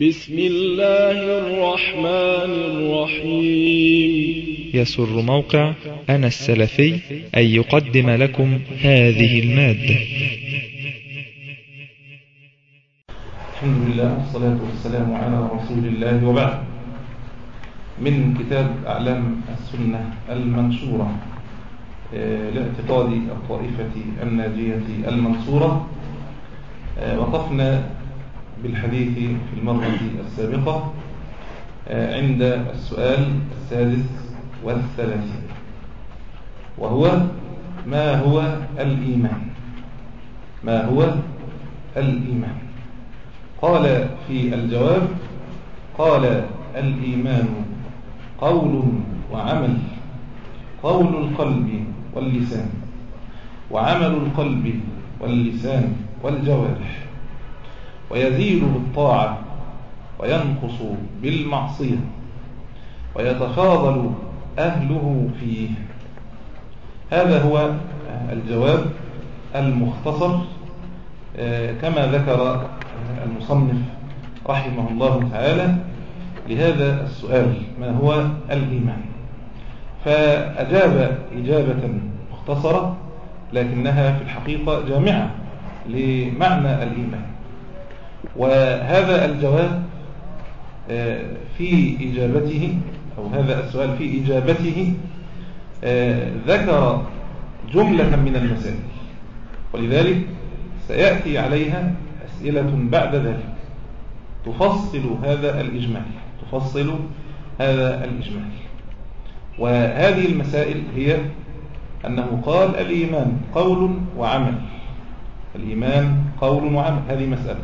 بسم الله الرحمن الرحيم. يسر موقع أنا السلفي أن يقدم لكم هذه المادة. الحمد لله والصلاة والسلام على رسول الله وبعد. من كتاب أعلام السنة المنشورة آه، لاعتقاد الطائفة الناجية المنصورة آه، وقفنا بالحديث في المرة السابقة آه، عند السؤال السادس والثلاثين وهو ما هو الإيمان؟ ما هو الإيمان؟ قال في الجواب قال الإيمان قول وعمل قول القلب واللسان وعمل القلب واللسان والجوارح. ويزيد بالطاعة وينقص بالمعصية ويتفاضل أهله فيه. هذا هو الجواب المختصر كما ذكر المصنف رحمه الله تعالى لهذا السؤال ما هو الإيمان؟ فأجاب إجابة مختصرة لكنها في الحقيقة جامعة لمعنى الإيمان. وهذا الجواب في إجابته أو هذا السؤال في إجابته ذكر جملة من المسائل. ولذلك سيأتي عليها أسئلة بعد ذلك. تفصل هذا الإجمال. تفصل هذا الإجمال. وهذه المسائل هي أنه قال الإيمان قول وعمل. الإيمان قول وعمل. هذه مسألة.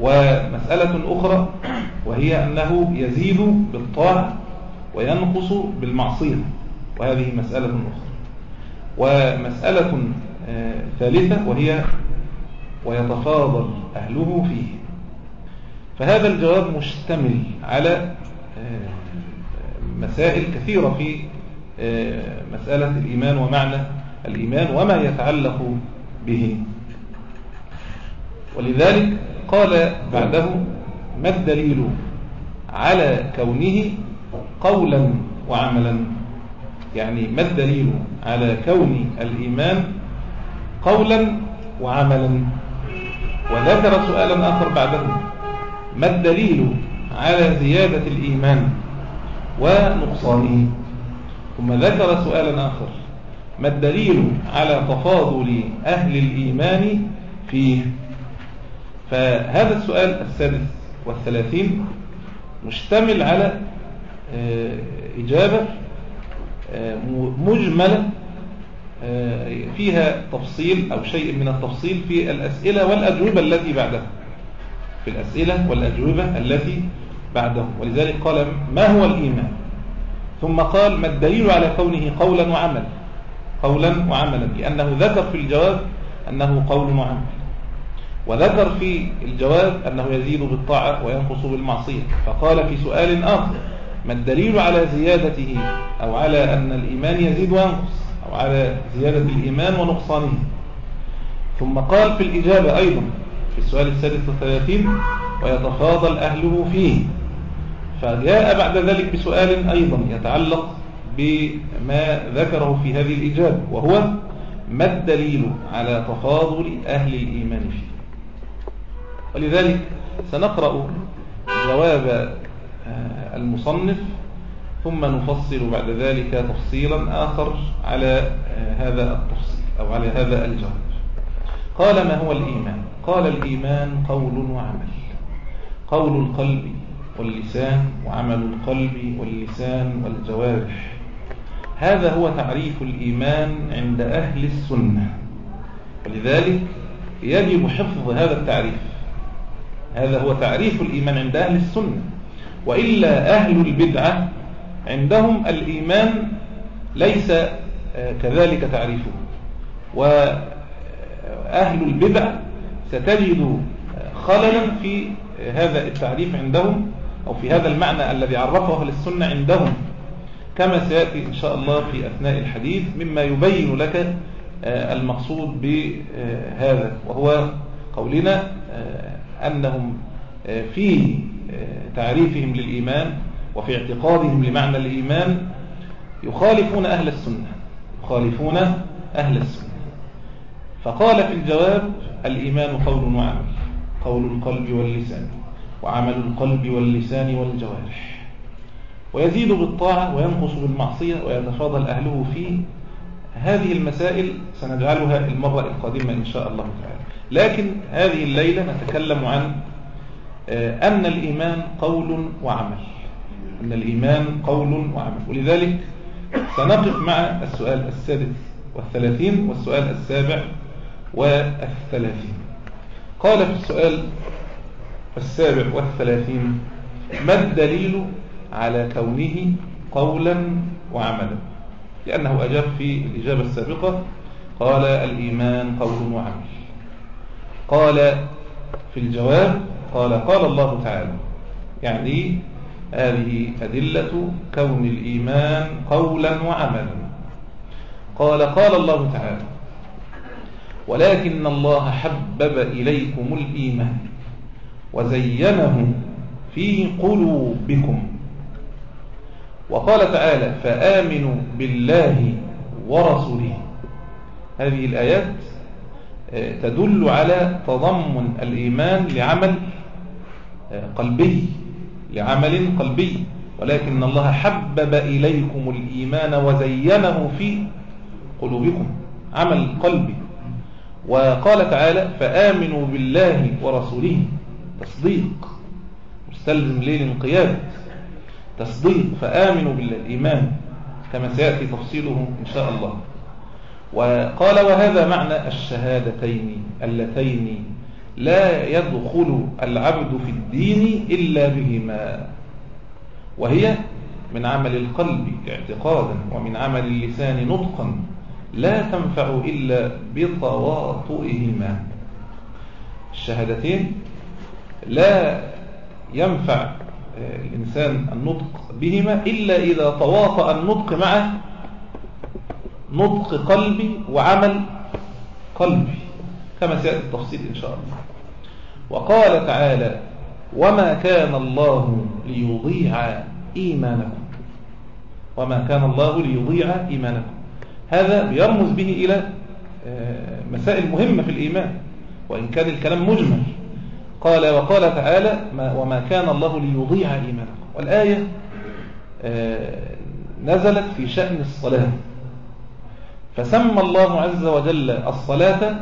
ومسألة أخرى وهي أنه يزيد بالطاعة وينقص بالمعصية وهذه مسألة أخرى. ومسألة ثالثة وهي ويتفاضل أهله فيه. فهذا الجواب مشتمل على مسائل كثيرة في مسألة الإيمان ومعنى الإيمان وما يتعلق به. ولذلك قال بعده ما الدليل على كونه قولا وعملا؟ يعني ما الدليل على كون الإيمان قولا وعملا؟ وذكر سؤالا آخر بعده ما الدليل على زيادة الإيمان ونقصانه؟ ثم ذكر سؤالا آخر ما الدليل على تفاضل أهل الإيمان فيه؟ فهذا السؤال السادس والثلاثين مشتمل على إجابة مجملة فيها تفصيل أو شيء من التفصيل في الأسئلة والأجوبة التي بعدها. في الأسئلة والأجوبة التي بعده ولذلك قال ما هو الإيمان؟ ثم قال ما الدليل على كونه قولا وعملا؟ قولا وعملا لأنه ذكر في الجواب أنه قول وعمل. وذكر في الجواب أنه يزيد بالطاعة وينقص بالمعصية. فقال في سؤال آخر ما الدليل على زيادته أو على أن الإيمان يزيد وينقص؟ أو على زيادة الإيمان ونقصانه؟ ثم قال في الإجابة أيضا في السؤال السادس والثلاثين ويتفاضل أهله فيه. فجاء بعد ذلك بسؤال أيضا يتعلق بما ذكره في هذه الإجابة وهو ما الدليل على تفاضل أهل الإيمان فيه؟ ولذلك سنقرأ جواب المصنف ثم نفصل بعد ذلك تفصيلا آخر على هذا التفصيل أو على هذا الجواب. قال ما هو الإيمان؟ قال الإيمان قول وعمل قول القلب واللسان وعمل القلب واللسان والجوارح. هذا هو تعريف الإيمان عند أهل السنة. ولذلك يجب حفظ هذا التعريف. هذا هو تعريف الإيمان عند أهل السنة. وإلا أهل البدعة عندهم الإيمان ليس كذلك تعريفه. وأهل البدع ستجد خللا في هذا التعريف عندهم أو في هذا المعنى الذي عرفه أهل السنة عندهم. كما سيأتي إن شاء الله في أثناء الحديث مما يبين لك المقصود بهذا. وهو قولنا أنهم في تعريفهم للإيمان وفي اعتقادهم لمعنى الإيمان يخالفون أهل السنة يخالفون أهل السنة. فقال في الجواب الإيمان قول وعمل قول القلب واللسان وعمل القلب واللسان والجوارح. ويزيد بالطاعة وينقص بالمعصية ويتفاضل أهله فيه هذه المسائل سنجعلها المرة القادمة إن شاء الله تعالى. لكن هذه الليلة نتكلم عن آه، أن الإيمان قول وعمل. أن الإيمان قول وعمل. ولذلك سنقف مع السؤال السادس والثلاثين والسؤال السابع والثلاثين. قال في السؤال السابع والثلاثين ما الدليل على كونه قولا وعملا؟ لأنه أجاب في الإجابة السابقة قال الإيمان قول وعمل. قال في الجواب قال قال الله تعالى يعني هذه أدلة كون الإيمان قولا وعملا. قال قال الله تعالى ولكن الله حبب إليكم الإيمان وزينه في قلوبكم. وقال تعالى فآمنوا بالله ورسوله. هذه الآيات تدل على تضمن الإيمان لعمل قلبي لعمل قلبي. ولكن الله حبب إليكم الإيمان وزينه في قلوبكم عمل قلبي. وقال تعالى فآمنوا بالله ورسوله. تصديق. مستلزم للانقياد تصديق. فآمنوا بالله. الإيمان كما سيأتي تفصيله إن شاء الله. وقال وهذا معنى الشهادتين اللتين لا يدخل العبد في الدين إلا بهما وهي من عمل القلب اعتقادا ومن عمل اللسان نطقا لا تنفع إلا بتواطئهما. الشهادتين لا ينفع الإنسان النطق بهما إلا إذا تواطأ النطق مع نطق قلبي وعمل قلبي كما سيأتي التفصيل إن شاء الله. وقال تعالى وما كان الله ليضيع إيمانكم. وما كان الله ليضيع إيمانكم. هذا بيرمز به إلى آه، مسائل مهمة في الإيمان وإن كان الكلام مجمل. قال وقال تعالى وما كان الله ليضيع إيمانكم. والآية آه، نزلت في شأن الصلاة. فسمى الله عز وجل الصلاة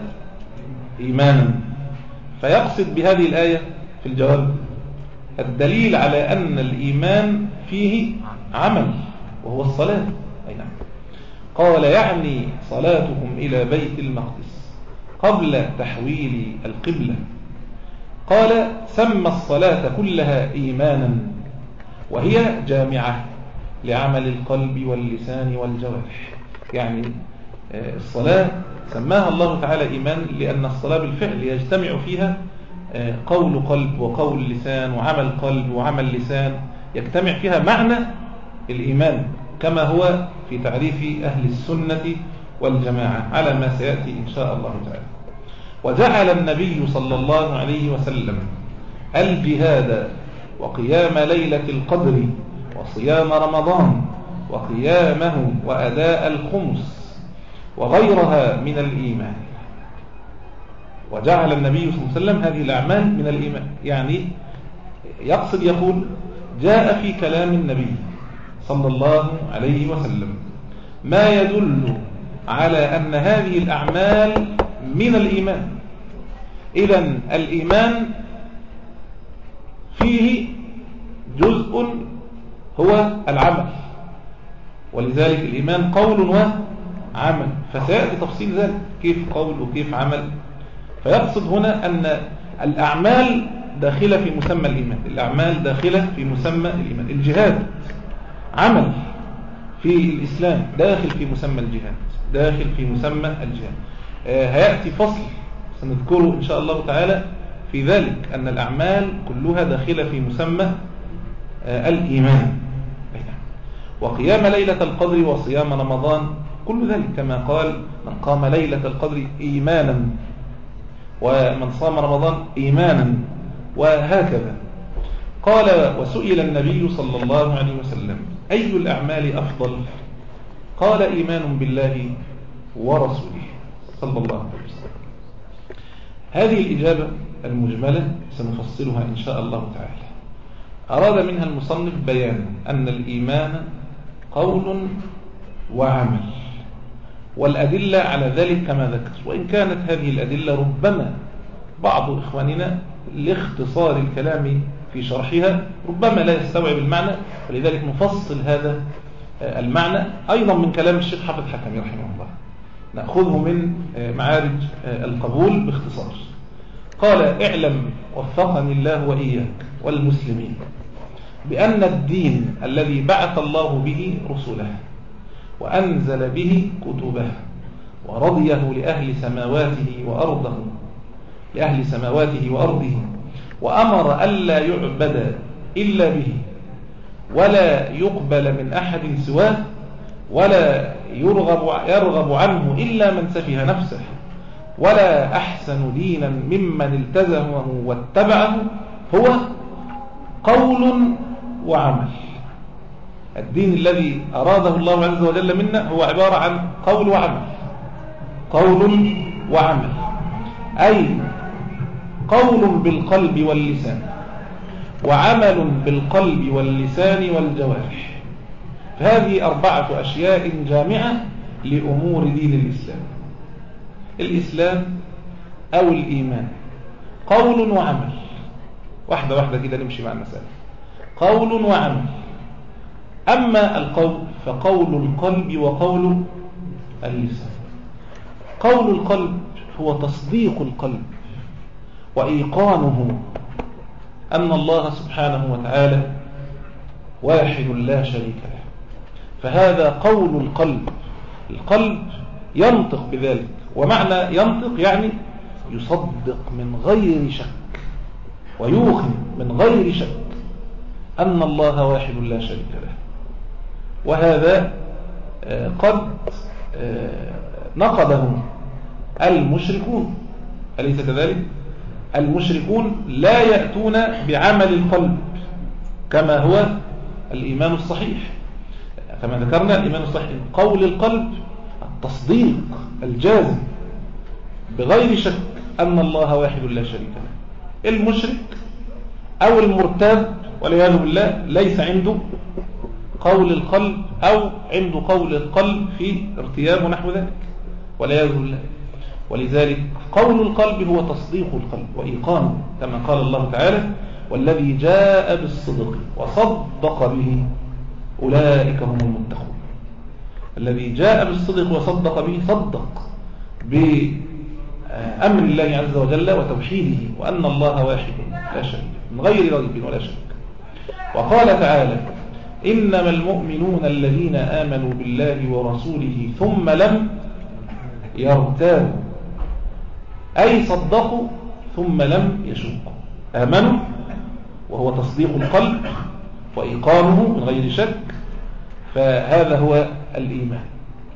إيمانا. فيقصد بهذه الآية في الجواب الدليل على أن الإيمان فيه عمل وهو الصلاة. أي نعم. قال يعني صلاتكم إلى بيت المقدس قبل تحويل القبلة. قال سمى الصلاة كلها إيمانا وهي جامعة لعمل القلب واللسان والجوارح. يعني الصلاة سماها الله تعالى إيمان لأن الصلاة بالفعل يجتمع فيها آه، قول قلب وقول لسان وعمل قلب وعمل لسان يجتمع فيها معنى الإيمان كما هو في تعريف أهل السنة والجماعة على ما سيأتي إن شاء الله تعالى. وجعل النبي صلى الله عليه وسلم الجهاد وقيام ليلة القدر وصيام رمضان وقيامه وأداء الخمس وغيرها من الإيمان. وجعل النبي صلى الله عليه وسلم هذه الأعمال من الإيمان. يعني يقصد يقول جاء في كلام النبي صلى الله عليه وسلم ما يدل على أن هذه الأعمال من الإيمان. إذا الإيمان فيه جزء هو العمل. ولذلك الإيمان قول وعمل فسيأتي تفصيل ذلك كيف قول وكيف عمل. فيقصد هنا أن الأعمال داخلة في مسمى الإيمان الأعمال داخلة في مسمى الإيمان. الجهاد عمل في الإسلام داخل في مسمى الجهاد داخل في مسمى الجهاد. آه، هيأتي فصل سنذكره إن شاء الله تعالى في ذلك أن الأعمال كلها داخلة في مسمى آه، الإيمان. وقيام ليلة القدر وصيام رمضان كل ذلك كما قال من قام ليلة القدر إيمانا ومن صام رمضان إيمانا وهكذا. قال وسئل النبي صلى الله عليه وسلم أي الأعمال أفضل؟ قال إيمان بالله ورسوله صلى الله عليه وسلم. هذه الإجابة المجملة سنفصلها إن شاء الله تعالى. أراد منها المصنف بيان أن الإيمان قول وعمل. والأدلة على ذلك كما ذكر وإن كانت هذه الأدلة ربما بعض إخواننا لاختصار الكلام في شرحها ربما لا يستوعب المعنى فلذلك نفصل هذا المعنى أيضا من كلام الشيخ حافظ حكمي رحمه الله. نأخذه من معارج القبول باختصار. قال اعلم وفقني الله وإياك والمسلمين بأن الدين الذي بعث الله به رسله وأنزل به كتبه ورضيه لأهل سماواته وأرضه لأهل سماواته وأرضه وأمر ألا يعبد إلا به ولا يقبل من أحد سواه ولا يرغب, يرغب عنه إلا من سفه نفسه ولا أحسن دينا ممن التزمه واتبعه هو قول وعمل. الدين الذي أراده الله عز وجل منا هو عبارة عن قول وعمل. قول وعمل. أي قول بالقلب واللسان وعمل بالقلب واللسان والجوارح. فهذه أربعة أشياء جامعة لأمور دين الإسلام. الإسلام أو الإيمان. قول وعمل. واحدة واحدة كده نمشي مع المسألة. قول وعمل. أما القول فقول القلب وقول اللسان قول القلب هو تصديق القلب وإيقانه أن الله سبحانه وتعالى واحد لا شريك له. فهذا قول القلب. القلب ينطق بذلك. ومعنى ينطق يعني يصدق من غير شك ويوخن من غير شك أن الله واحد لا شريك له. وهذا قد نقده المشركون. أليس كذلك؟ المشركون لا يأتون بعمل القلب كما هو الإيمان الصحيح. كما ذكرنا الإيمان الصحيح قول القلب التصديق الجازم بغير شك أن الله واحد لا شريك له. المشرك أو المرتاب والعياذ بالله ليس عنده قول القلب أو عنده قول القلب في ارتياب ونحو ذلك والعياذ بالله. ولذلك قول القلب هو تصديق القلب وإيقانه كما قال الله تعالى والذي جاء بالصدق وصدق به أولئك هم المتقون. الذي جاء بالصدق وصدق به صدق بأمر الله عز وجل وتوحيده وأن الله واحد لا شريك من غير ريب ولا شك. وقال تعالى إنما المؤمنون الذين آمنوا بالله ورسوله ثم لم يرتابوا. أي صدقوا ثم لم يشكوا. آمنوا وهو تصديق القلب وإيقانه من غير شك. فهذا هو الإيمان.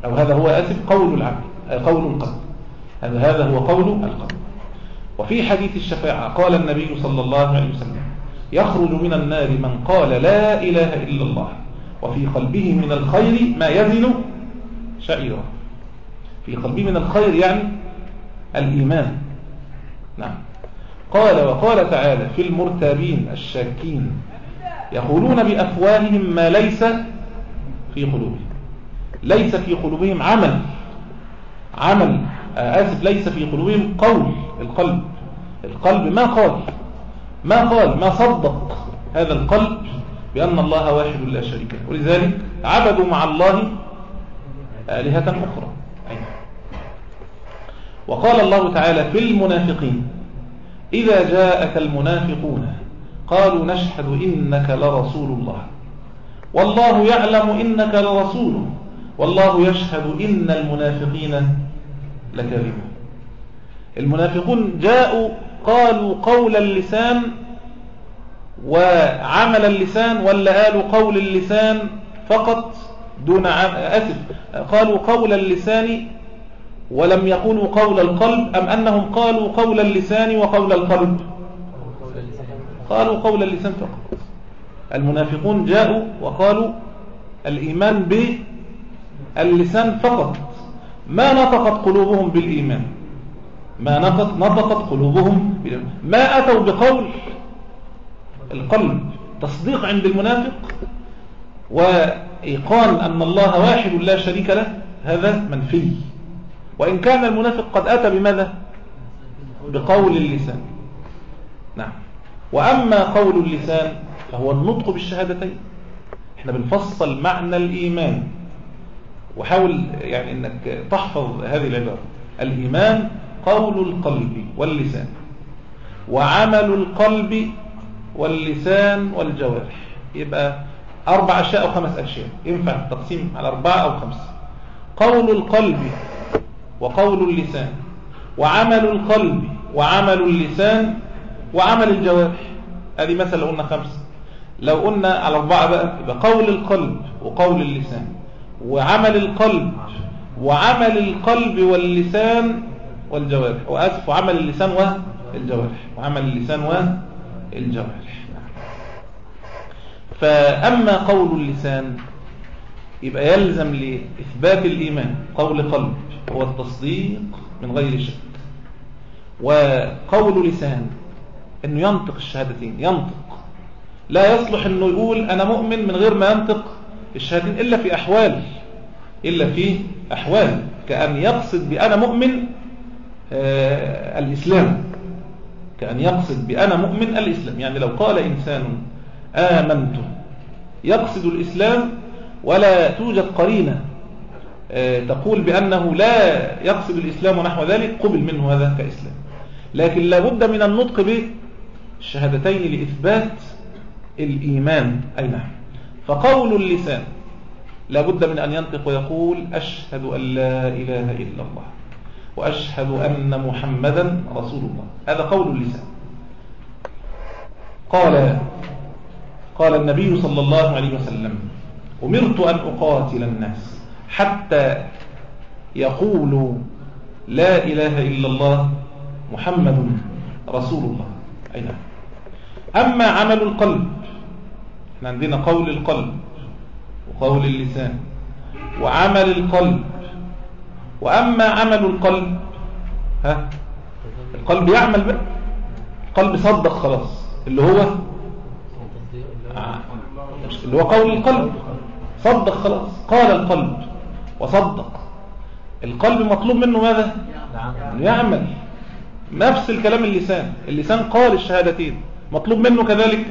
أو هذا هو أسف قول العبد. قول القلب. هذا هذا هو قول القلب. وفي حديث الشفاعة قال النبي صلى الله عليه وسلم يخرج من النار من قال لا إله إلا الله وفي قلبه من الخير ما يزن شعيرا. في قلبه من الخير يعني الإيمان. نعم. قال وقال تعالى في المرتابين الشاكين يقولون بأفواههم ما ليس في قلوبهم. ليس في قلوبهم عمل. عمل آسف ليس في قلوبهم قول. القلب. القلب ما قال؟ ما قال ما صدق هذا القلب بأن الله واحد لا شريك له. ولذلك عبدوا مع الله آلهة أخرى. وقال الله تعالى في المنافقين إذا جاءك المنافقون قالوا نشهد إنك لرسول الله. والله يعلم إنك لرسوله والله يشهد إن المنافقين لكاذبون. المنافقون جاءوا قالوا قول اللسان وعمل اللسان ولا قالوا قول اللسان فقط دون عم... أسف قالوا قول اللسان ولم يقولوا قول القلب أم أنهم قالوا قول اللسان وقول القلب؟ قالوا قول اللسان فقط. المنافقون جاءوا وقالوا الإيمان باللسان فقط. ما نطقت قلوبهم بالإيمان؟ ما نطقت, نطقت قلوبهم ما أتوا بقول القلب تصديق عند المنافق وإيقان أن الله واحد لا شريك له هذا منفي. وإن كان المنافق قد أتى بماذا؟ بقول اللسان. نعم. وأما قول اللسان فهو النطق بالشهادتين. إحنا بنفصل معنى الإيمان. وحاول يعني إنك تحفظ هذه العبارة. الإيمان قول القلب واللسان وعمل القلب واللسان والجوارح. يبقى أربع أشياء أو خمس أشياء. ينفع تقسيم على أربعة أو خمسة قول القلب وقول اللسان وعمل القلب وعمل اللسان وعمل الجوارح. هذه مثلا لو قلنا خمسة لو قلنا على أربعة بقى يبقى قول القلب وقول اللسان وعمل القلب وعمل القلب واللسان والجوارح. وأسف وعمل اللسان والجوارح وعمل اللسان والجوارح فأما قول اللسان يبقى يلزم لإثبات الإيمان قول قلب هو التصديق من غير شك. وقول لسان أنه ينطق الشهادتين ينطق. لا يصلح أنه يقول أنا مؤمن من غير ما ينطق الشهادتين إلا في أحوال إلا في أحوال. كأن يقصد بأنا مؤمن الإسلام. كأن يقصد بأنا مؤمن الإسلام. يعني لو قال إنسان آمنت يقصد الإسلام ولا توجد قرينة. آه تقول بأنه لا يقصد الإسلام ونحو ذلك قبل منه هذا كإسلام. لكن لابد من النطق بالشهادتين لإثبات الإيمان. أي نعم. فقول اللسان لابد من أن ينطق ويقول أشهد أن لا إله إلا الله. وأشهد أن محمدا رسول الله. هذا قول اللسان. قال قال النبي صلى الله عليه وسلم أمرت أن أقاتل الناس حتى يقولوا لا إله إلا الله محمد رسول الله. أي نعم. أما عمل القلب إحنا عندنا قول القلب وقول اللسان. وعمل القلب وأما عمل القلب ها؟ القلب يعمل بقى. القلب صدق خلاص. اللي هو اللي هو قول القلب. صدق خلاص. قال القلب وصدق. القلب مطلوب منه ماذا؟ يعمل. نفس الكلام اللسان. اللسان قال الشهادتين. مطلوب منه كذلك؟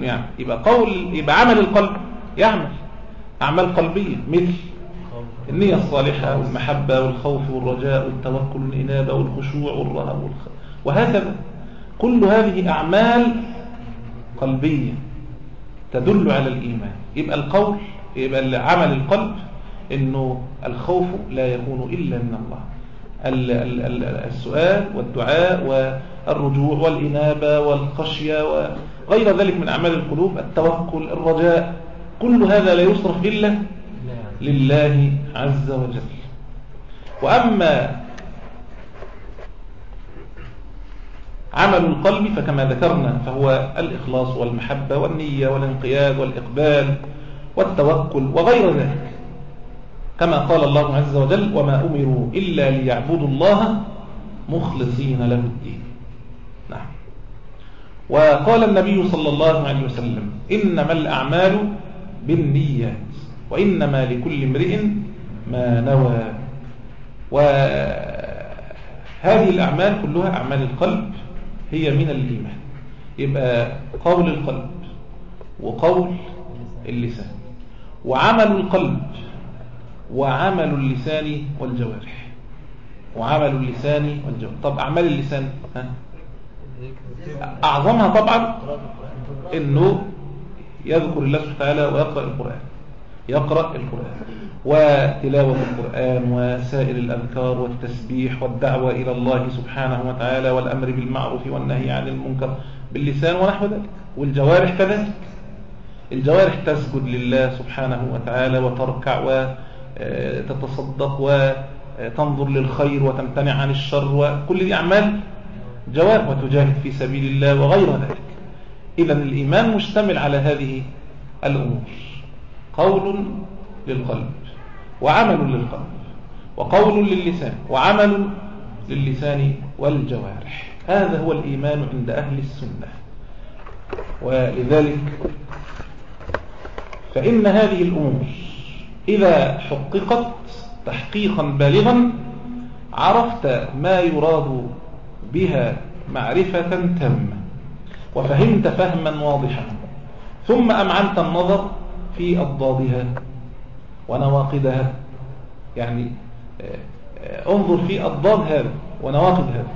يعني يبقى قول يبقى عمل القلب يعمل. أعمال قلبية مثل. النية الصالحة والمحبة والخوف والرجاء والتوكل والإنابة والخشوع والرهب والخ... وهكذا. كل هذه أعمال قلبية تدل على الإيمان. يبقى القول يبقى عمل القلب إنه الخوف لا يكون إلا من الله. السؤال والدعاء والرجوع والإنابة والخشية وغير ذلك من أعمال القلوب التوكل الرجاء. كل هذا لا يصرف إلا لله عز وجل. وأما عمل القلب فكما ذكرنا فهو الإخلاص والمحبة والنية والانقياد والإقبال والتوكل وغير ذلك. كما قال الله عز وجل وما أمروا إلا ليعبدوا الله مخلصين له الدين. نعم. وقال النبي صلى الله عليه وسلم إنما الأعمال بالنيات وإنما لكل امرئ ما نوى. وهذه الأعمال كلها أعمال القلب هي من الإيمان. يبقى قول القلب وقول اللسان. وعمل القلب وعمل اللسان والجوارح. وعمل اللسان والجوارح. طب أعمال اللسان ها؟ أعظمها طبعا أنه يذكر الله سبحانه وتعالى ويقرأ القرآن. يقرأ القرآن وتلاوة القرآن وسائر الأذكار والتسبيح والدعوة إلى الله سبحانه وتعالى والأمر بالمعروف والنهي عن المنكر باللسان ونحو ذلك. والجوارح كذلك. الجوارح تسجد لله سبحانه وتعالى وتركع وتتصدق وتنظر للخير وتمتنع عن الشر وكل دي أعمال جوارح وتجاهد في سبيل الله وغير ذلك. إذا الإيمان مشتمل على هذه الأمور. قول للقلب وعمل للقلب وقول للسان وعمل للسان والجوارح. هذا هو الإيمان عند أهل السنة. ولذلك فإن هذه الأمور إذا حققت تحقيقا بالغا عرفت ما يراد بها معرفة تامة وفهمت فهما واضحا. ثم أمعنت النظر في أضدادها ونواقدها يعني انظر في أضداد هذا ونواقد هذا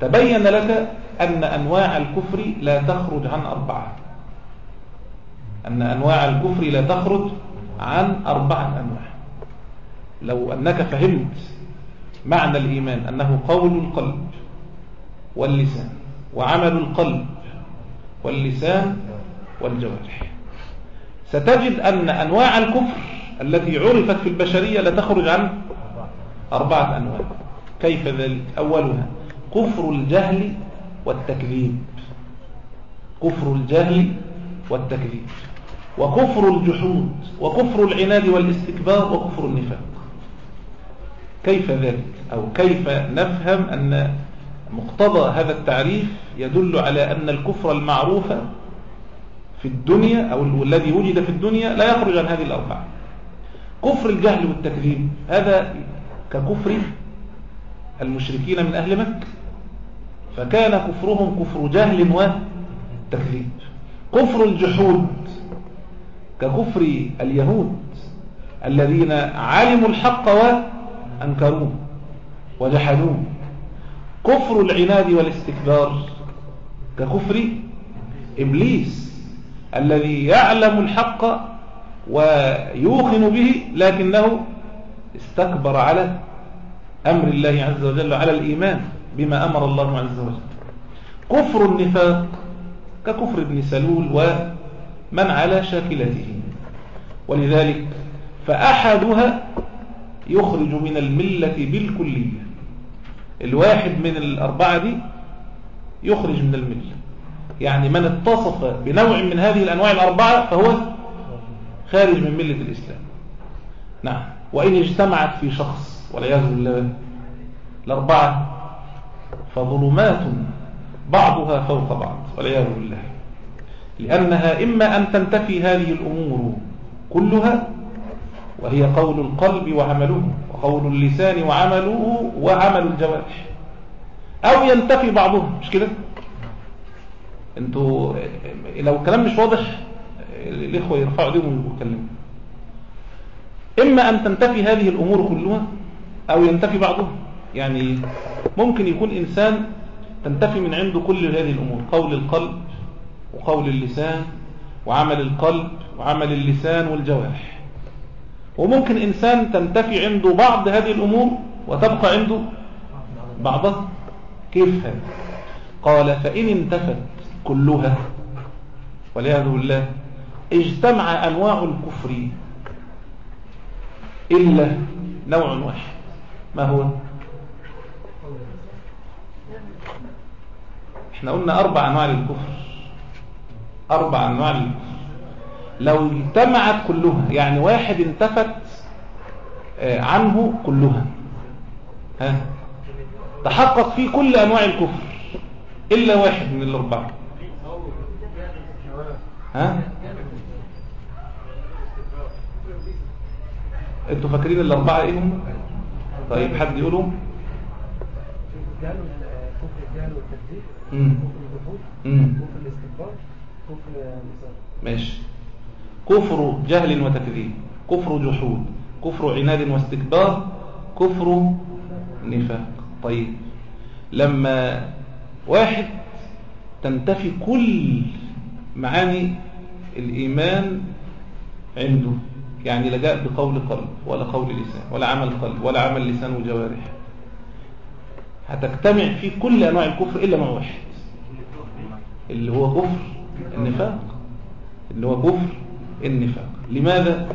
تبين لك أن أنواع الكفر لا تخرج عن أربعة. أن أنواع الكفر لا تخرج عن أربعة أنواع. لو أنك فهمت معنى الإيمان أنه قول القلب واللسان وعمل القلب واللسان والجوارح. ستجد أن أنواع الكفر التي عرفت في البشرية لا تخرج عن أربعة أنواع. كيف ذلك؟ أولها كفر الجهل والتكذيب. كفر الجهل والتكذيب. وكفر الجحود وكفر العناد والاستكبار وكفر النفاق. كيف ذلك؟ أو كيف نفهم أن مقتضى هذا التعريف يدل على أن الكفر المعروف في الدنيا أو الذي وجد في الدنيا لا يخرج عن هذه الأربعة كفر الجهل والتكذيب هذا ككفر المشركين من أهل مكة. فكان كفرهم كفر جهل وتكذيب. كفر الجحود ككفر اليهود الذين علموا الحق وأنكروه وجحدوه. كفر العناد والاستكبار ككفر إبليس. الذي يعلم الحق ويوقن به لكنه استكبر على أمر الله عز وجل على الإيمان بما أمر الله عز وجل. كفر النفاق ككفر ابن سلول ومن على شاكلته. ولذلك فأحدها يخرج من الملة بالكلية. الواحد من الأربعة دي يخرج من الملة. يعني من اتصف بنوع من هذه الأنواع الأربعة فهو خارج من ملة الإسلام. نعم. وإن اجتمعت في شخص والعياذ بالله الأربعة فظلمات بعضها فوق بعض والعياذ بالله. لأنها إما أن تنتفي هذه الأمور كلها وهي قول القلب وعمله وقول اللسان وعمله وعمل الجوارح أو ينتفي بعضهم مش كده؟ أنتوا لو الكلام مش واضح الإخوة يرفعوا إيديهم ويتكلموا. إما أن تنتفي هذه الأمور كلها أو ينتفي بعضها. يعني ممكن يكون إنسان تنتفي من عنده كل هذه الأمور قول القلب وقول اللسان وعمل القلب وعمل اللسان والجوارح. وممكن إنسان تنتفي عنده بعض هذه الأمور وتبقى عنده بعضها. كيف هذا؟ قال فإن انتفت كلها والعياذ بالله اجتمع أنواع الكفر إلا نوع واحد ما هو؟ إحنا قلنا أربع أنواع للكفر أربع أنواع للكفر. لو اجتمعت كلها يعني واحد انتفت آه، عنه كلها. ها؟ تحقق فيه كل أنواع الكفر إلا واحد من الأربعة. ها؟ أنتوا فاكرين الأربعة إيه هم طيب حد يقولهم؟ كفر جهل وتكذيب كفر جحود كفر عناد واستكبار كفر نفاق. طيب لما واحد تنتفي كل معاني الإيمان عنده. يعني لا جاء بقول قلب ولا قول لسان ولا عمل قلب ولا عمل لسان وجوارح. هتجتمع فيه كل أنواع الكفر إلا نوع واحد. اللي هو كفر النفاق. اللي هو كفر النفاق. لماذا؟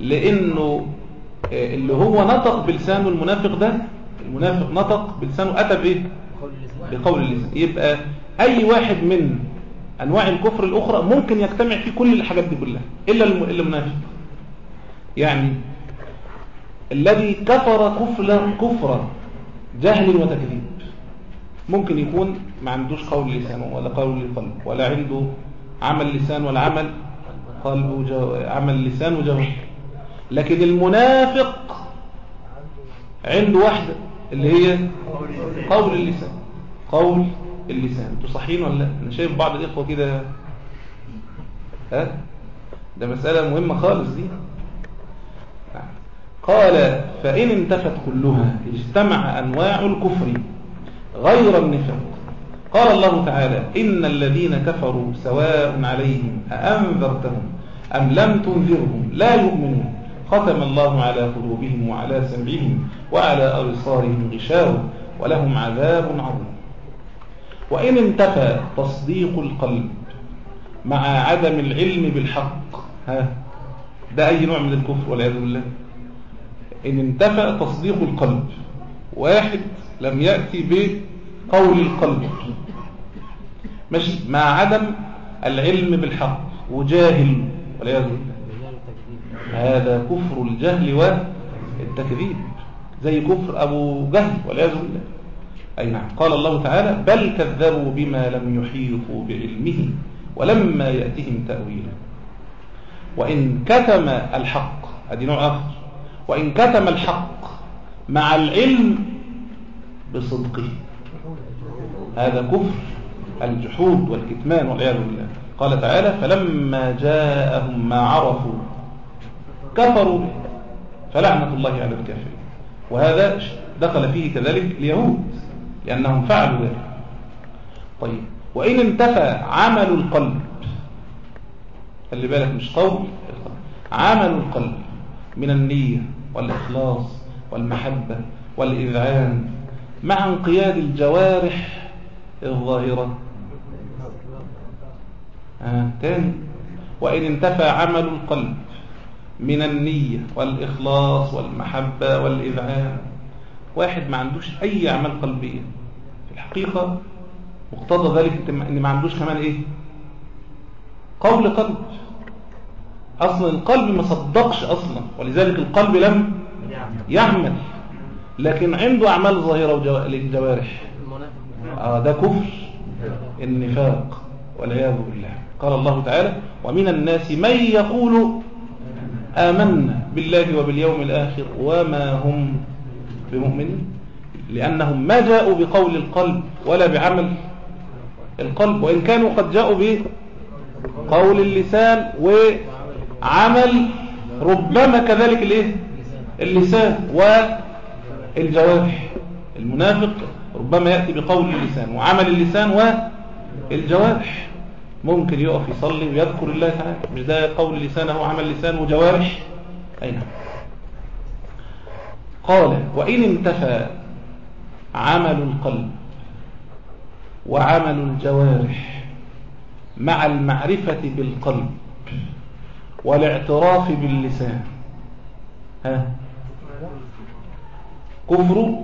لأنه آه، اللي هو نطق بلسانه المنافق ده المنافق نطق بلسانه أتى بإيه؟ بقول اللسان يبقى أي واحد من أنواع الكفر الأخرى ممكن يجتمع في كل الحاجات دي كلها إلا الم- إلا المنافق يعني الذي كفر كفر كفر جهل وتكذيب ممكن يكون ما عندوش قول لسان ولا قول قلب ولا عنده عمل لسان ولا عمل قلب. عمل لسان وجوارح لكن المنافق عنده واحدة اللي هي قول اللسان قول اللسان. أنتوا صحيين ولا لا؟ أنا شايف بعض الإخوة كده. ها؟ ده مسألة مهمة خالص دي. قال فإن انتفت كلها اجتمع أنواع الكفر غير النفاق. قال الله تعالى إن الذين كفروا سواء عليهم أأنذرتهم أم لم تنذرهم لا يؤمنون. ختم الله على قلوبهم وعلى سمعهم وعلى أبصارهم غشاوة ولهم عذاب عظيم. وإن انتفى تصديق القلب مع عدم العلم بالحق ها ده أي نوع من الكفر والعياذ بالله؟ إن انتفى تصديق القلب واحد لم يأتي بقول القلب ماشي مع عدم العلم بالحق وجاهل والعياذ بالله. هذا كفر الجهل والتكذيب زي كفر أبو جهل والعياذ بالله. أي نعم. قال الله تعالى بل كذبوا بما لم يحيطوا بعلمه ولما يأتهم تأويله. وإن كتم الحق هذه نوع آخر. وإن كتم الحق مع العلم بصدقه. هذا كفر الجحود والكتمان والعياذ بالله. قال تعالى فلما جاءهم ما عرفوا كفروا فلعنة الله على الكافرين. وهذا دخل فيه كذلك اليهود. لأنهم فعلوا ذلك. طيب وإن انتفى عمل القلب خلي بالك مش قول عمل القلب من النية والإخلاص والمحبة والإذعان مع انقياد الجوارح الظاهرة. آه تاني. وإن انتفى عمل القلب من النية والإخلاص والمحبة والإذعان واحد ما عندوش أي أعمال قلبية. الحقيقة مقتضى ذلك إن ما عندوش كمان إيه؟ قول قلب. أصلا القلب ما صدقش أصلا ولذلك القلب لم يعمل. لكن عنده أعمال ظاهرة للجوارح. آه ده كفر النفاق والعياذ بالله. قال الله تعالى ومن الناس من يقول آمنا بالله وباليوم الآخر وما هم بمؤمنين؟ لأنهم ما جاءوا بقول القلب ولا بعمل القلب وإن كانوا قد جاءوا بقول اللسان وعمل ربما كذلك الإيه؟ اللسان والجوارح. المنافق ربما يأتي بقول اللسان وعمل اللسان والجوارح. ممكن يقف يصلي ويذكر الله تعالى مش ده قول لسانه وعمل لسان وجوارح؟ أي نعم. قال وإن انتفى عمل القلب وعمل الجوارح مع المعرفة بالقلب والاعتراف باللسان. ها؟ كفر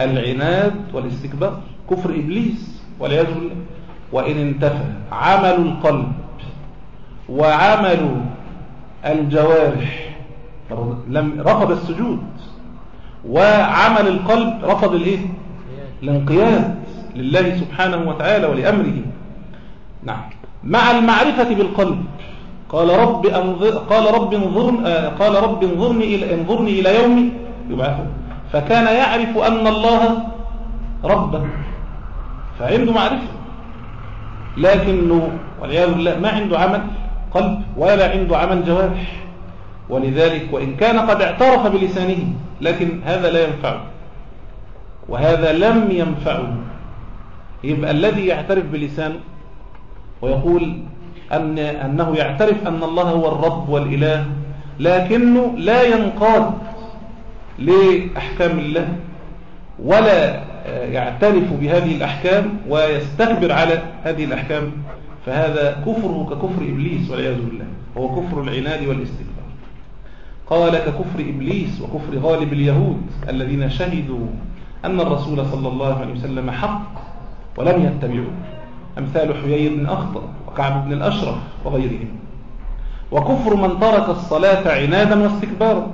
العناد والاستكبار كفر إبليس والعياذ بالله. وإن انتفى عمل القلب وعمل الجوارح رفض السجود. وعمل القلب رفض الايه؟ الانقياد لله سبحانه وتعالى ولأمره. نعم. مع المعرفة بالقلب. قال رب أنظر قال رب انظرني قال رب انظرني إلى انظرني إلى يوم يبعثون. فكان يعرف أن الله ربه. فعنده معرفة. لكنه والعياذ بالله ما عنده عمل قلب ولا عنده عمل جوارح. ولذلك وإن كان قد اعترف بلسانه لكن هذا لا ينفعه. وهذا لم ينفعه. يبقى الذي يعترف بلسانه ويقول أن أنه يعترف أن الله هو الرب والإله لكنه لا ينقاد لأحكام الله ولا يعترف بهذه الأحكام ويستكبر على هذه الأحكام فهذا كفره ككفر إبليس والعياذ بالله هو كفر العناد والاستكبار. قال ككفر إبليس وكفر غالب اليهود الذين شهدوا أن الرسول صلى الله عليه وسلم حق ولم يتبعوه. أمثال حيي بن أخطأ وكعب بن الأشرف وغيرهم. وكفر من ترك الصلاة عنادا واستكبارا.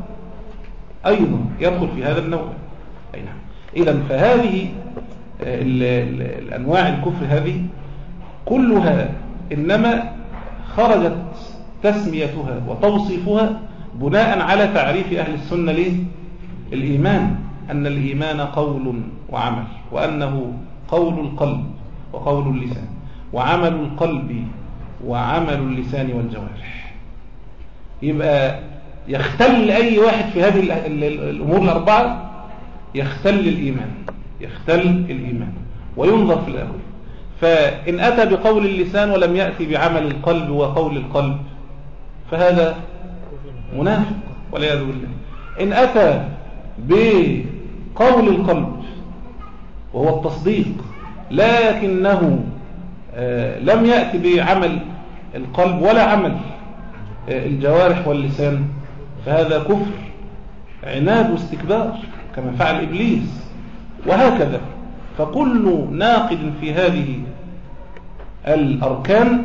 أيضا يدخل في هذا النوع. أي نعم. إذا فهذه آه، ال- ال- الأنواع الكفر هذه كلها إنما خرجت تسميتها وتوصيفها بناء على تعريف أهل السنة ليه؟ الإيمان أن الإيمان قول وعمل وأنه قول القلب وقول اللسان وعمل القلب وعمل اللسان والجوارح. يبقى يختل أي واحد في هذه ال- ال- ال- الأمور الأربعة؟ يختل الإيمان يختل الإيمان وينظر في الأول فإن أتى بقول اللسان ولم يأتي بعمل القلب وقول القلب فهذا منافق والعياذ بالله. إن أتى بقول القلب وهو التصديق لكنه آه، لم يأتي بعمل القلب ولا عمل آه، الجوارح واللسان. فهذا كفر عناد واستكبار كما فعل إبليس. وهكذا فكل ناقد في هذه الأركان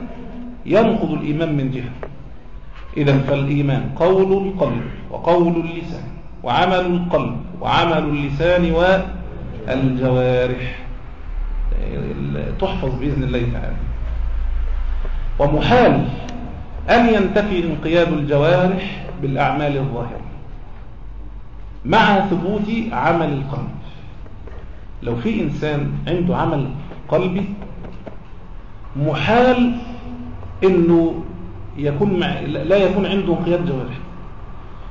ينقض الإيمان من جهة. إذا فالإيمان قول القلب وقول اللسان وعمل القلب وعمل اللسان والجوارح. تحفظ بإذن الله تعالى. ومحال أن ينتفي انقياد الجوارح بالأعمال الظاهرة مع ثبوت عمل القلب. لو في إنسان عنده عمل قلبي محال إنه يكون مع لا يكون عنده انقياد جوارح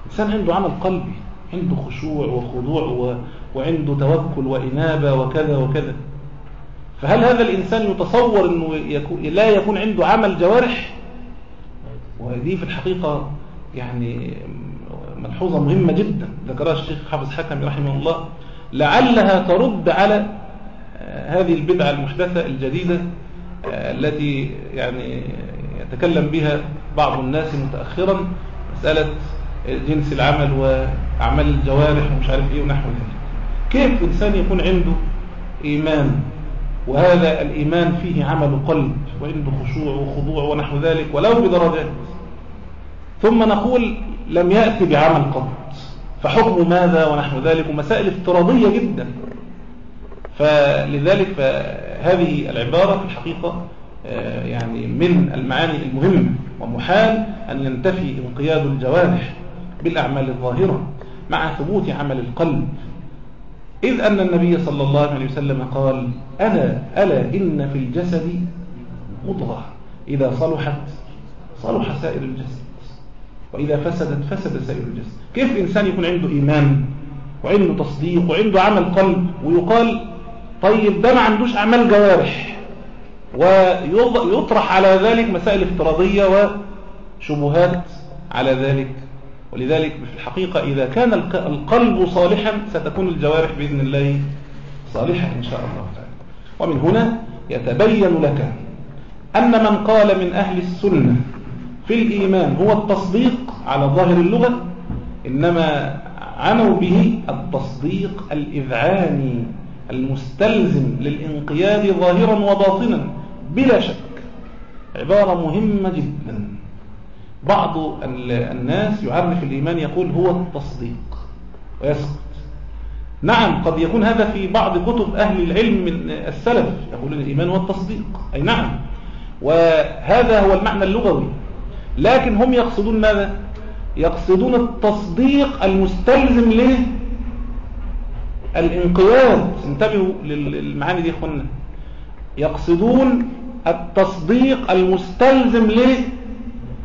انسان عنده عمل قلبي عنده خشوع وخضوع و... وعنده توكل وإنابة وكذا وكذا. فهل هذا الإنسان يتصور إنه يكون لا يكون عنده عمل جوارح؟ وهذه في الحقيقة يعني ملحوظة مهمة جدا. ذكرها الشيخ حافظ حكمي رحمه الله. لعلها ترد على هذه البدعة المحدثة الجديدة التي يعني يتكلم بها بعض الناس متأخرا مسألة جنس العمل وأعمال الجوارح ومش عارف إيه ونحو ذلك. كيف إنسان يكون عنده إيمان وهذا الإيمان فيه عمل قلب وعنده خشوع وخضوع ونحو ذلك ولو بدرجات ثم نقول لم يأتي بعمل قط فحكم ماذا ونحو ذلك؟ ومسائل افتراضية جدا. فلذلك فهذه العبارة في الحقيقة يعني من المعاني المهمة ومحال أن ينتفي انقياد الجوارح بالأعمال الظاهرة مع ثبوت عمل القلب. إذ أن النبي صلى الله عليه وسلم قال ألا ألا إن في الجسد مضغة إذا صلحت صلح سائر الجسد. وإذا فسدت فسد سائر الجسد. كيف إنسان يكون عنده إيمان وعنده تصديق وعنده عمل قلب ويقال طيب ده ما عندوش أعمال جوارح. ويطرح على ذلك مسائل افتراضية وشبهات على ذلك. ولذلك في الحقيقة إذا كان القلب صالحا ستكون الجوارح بإذن الله صالحة إن شاء الله تعالى. ومن هنا يتبين لك أن من قال من أهل السنة في الإيمان هو التصديق على ظاهر اللغة إنما عنوا به التصديق الإذعاني. المستلزم للانقياد ظاهرا وباطنا بلا شك عبارة مهمة جدا. بعض الناس يعرف الإيمان يقول هو التصديق ويسكت نعم قد يكون هذا في بعض كتب أهل العلم من السلف يقول الإيمان هو التصديق. أي نعم. وهذا هو المعنى اللغوي. لكن هم يقصدون ماذا؟ يقصدون التصديق المستلزم له الانقياد. انتبهوا للمعاني دي يا اخوانا. يقصدون التصديق المستلزم له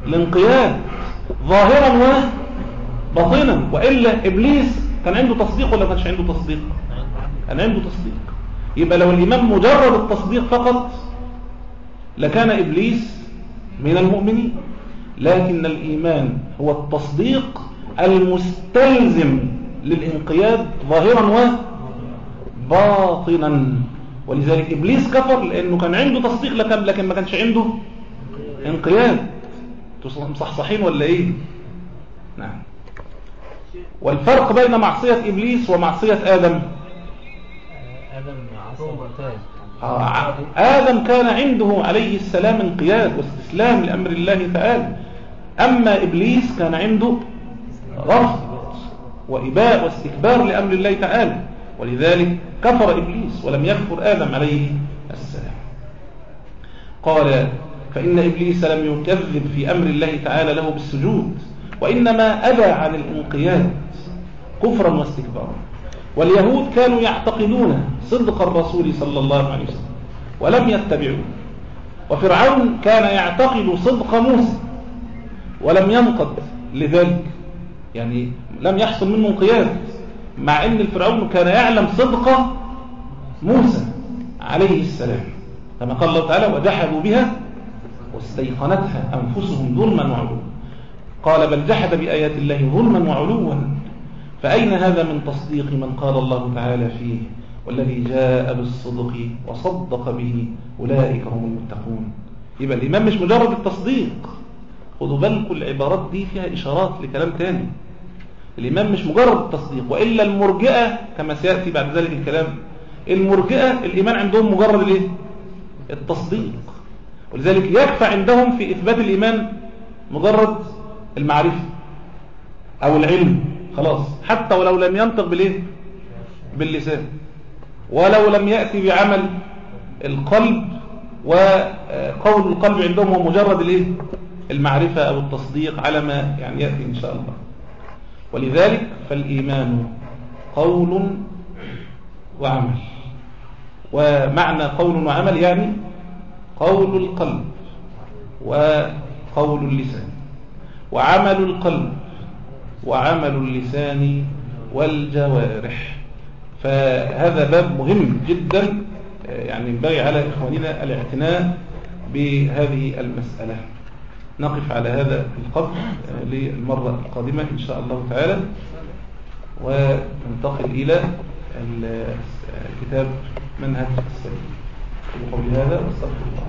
الانقياد ظاهرا وباطنا وإلا إبليس كان عنده تصديق ولا ما كانش عنده تصديق؟ كان عنده تصديق. يبقى لو الإمام مجرد التصديق فقط لكان إبليس من المؤمنين. لكن الإيمان هو التصديق المستلزم للانقياد ظاهرا وباطنا ولذلك إبليس كفر لأنه كان عنده تصديق لكن لكن ما كانش عنده انقياد. مصحصحين ولا إيه؟ نعم. والفرق بين معصية إبليس ومعصية آدم. آدم عصى وتاب آه، آدم كان عنده عليه السلام انقياد واستسلام لأمر الله تعالى. أما إبليس كان عنده رفض. وإباء واستكبار لأمر الله تعالى. ولذلك كفر إبليس ولم يكفر آدم عليه السلام. قال فإن إبليس لم يكذب في أمر الله تعالى له بالسجود وإنما أبى عن الانقياد كفرا واستكبارا. واليهود كانوا يعتقدون صدق الرسول صلى الله عليه وسلم ولم يتبعوه. وفرعون كان يعتقد صدق موسى ولم ينقض لذلك. يعني لم يحصل منه انقياد مع إن الفرعون كان يعلم صدق موسى عليه السلام كما قال الله تعالى وجحدوا بها واستيقنتها أنفسهم ظلما وعلوا قال بل جحد بآيات الله ظلما وعلوا فأين هذا من تصديق من قال الله تعالى فيه؟ والذي جاء بالصدق وصدق به أولئك هم المتقون. يبقى الإيمان مش مجرد التصديق. خذوا بالكم العبارات دي فيها إشارات لكلام تاني. الإيمان مش مجرد التصديق وإلا المرجئة كما سيأتي بعد ذلك الكلام. المرجئة الإيمان عندهم مجرد الايه التصديق. ولذلك يكفى عندهم في إثبات الإيمان مجرد المعرفة أو العلم. خلاص. حتى ولو لم ينطق بالإيه؟ باللسان. ولو لم يأتي بعمل القلب وقول القلب عندهم هو مجرد الإيه؟ المعرفة أو التصديق على ما يعني يأتي إن شاء الله. ولذلك فالإيمان قول وعمل. ومعنى قول وعمل يعني قول القلب وقول اللسان. وعمل القلب وعمل اللسان والجوارح. فهذا باب مهم جدا يعني ينبغي على إخواننا الاعتناء بهذه المسألة. نقف على هذا القدر للمرة القادمة إن شاء الله تعالى وننتقل إلى الكتاب منهج السبيل قولي هذا وأستغفر الله.